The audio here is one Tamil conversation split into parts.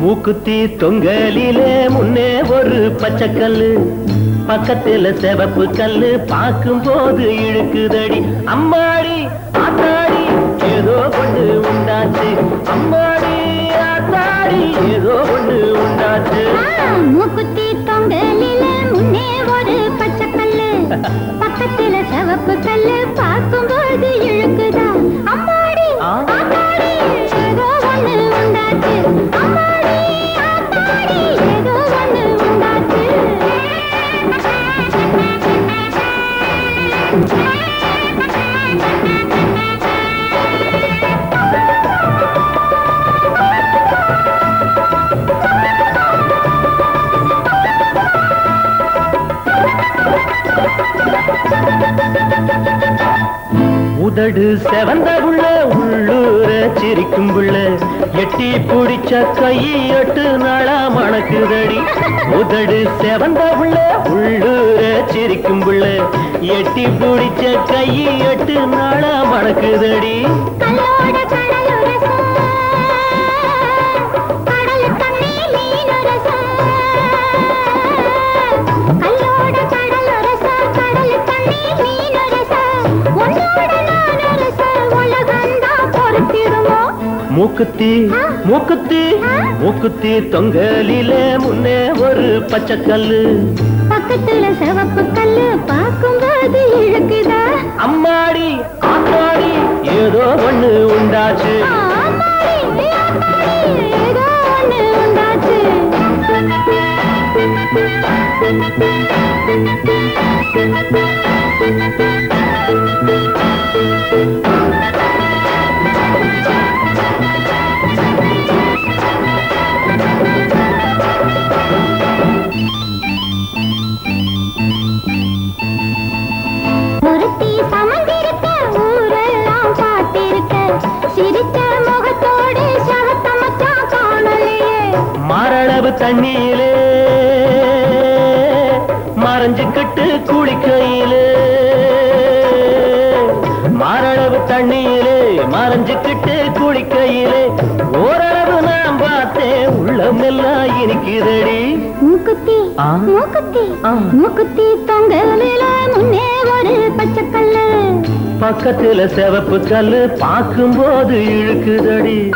மூக்குத்தி தொங்கலிலே முன்னே ஒரு பச்சைக்கல்லு பக்கத்துல சிவப்பு கல்லு பார்க்கும் போது இழுக்குதடி. அம்மாடி ஆத்தாடி ஏதோ கொண்டு உண்டாச்சு. அம்மாடி ஆத்தாடி ஏதோ கொண்டு உண்டாச்சு. மூக்குத்தி உதடு செவந்த புள்ள உள்ளூர சிரிக்கும் புள்ள. எட்டி பிடிச்ச கையை எட்டு நாளா மணக்குதடி. உதடு செவந்த புள்ள உள்ளூர சிரிக்கும் புள்ள. எட்டி பிடிச்ச கையை எட்டு நாளா மணக்குதடி. மூக்குத்தி மூக்குத்தி மூக்குத்தி தொங்கலிலே முன்னே ஒரு பச்சைக்கல்லு. பக்கத்துல சிவப்பு கல்லு பார்க்கும்போது இழுக்குதா? அம்மாடி ஆத்தாடி ஏதோ ஒண்ணு உண்டாச்சு. ஆமாடி, ஆமாடி, தண்ணியிலே மறைஞ்சுக்கிட்டு குளிக்கையிலே. மாரளவு தண்ணியிலே மறைஞ்சுக்கிட்டு குளிக்கையிலே. ஓரளவு நான் பார்த்தேன் உள்ளமெல்லாம் இனிக்குதடி. மூக்குத்தி. மூக்குத்தி. மூக்குத்தி தொங்கலில முன்னே ஒரு பச்சைக்கல்லு. பக்கத்துல சிவப்பு கல்லு பார்க்கும்போது இழுக்குதடி.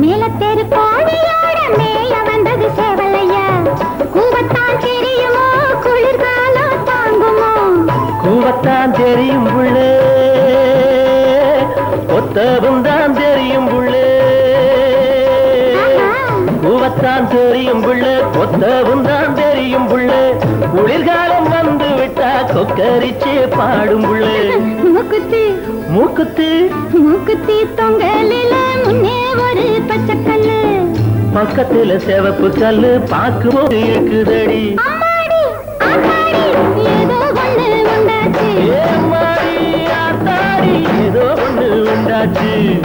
மேலத்தெரு கோழியோட மேய வந்தது சேவலையா? கூவத்தான் தெரியுமோ? குளிர்காலம் தாங்குமோ? கூவத்தான் தெரியும் புள்ளே. ஒத்தவும் தான் தெரியும் புள்ளே. கூவத்தான் தெரியும் புள்ளே. ஒத்தவும் தான் தெரியும் புள்ளே. குளிர்காலம் கொக்கரிச்சே பாடும் புள்ளே. மூக்குத்தி. மூக்குத்தி. மூக்குத்தி தொங்கலில முன்னே ஒரு பச்சைக்கல்லு. பக்கத்துல சிவப்பு கல்லு பார்க்கும்போது இருக்குதடி ஏதோ ஒண்ணு உண்டாச்சு.